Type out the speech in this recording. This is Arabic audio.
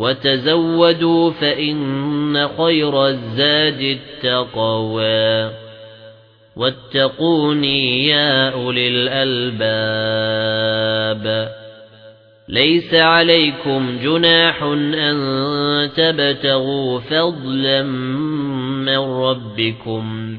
وتزودوا فإن خير الزاد التقوى. واتقوني يا أولي الألباب. ليس عليكم جناح أن تبتغوا فضلا من ربكم.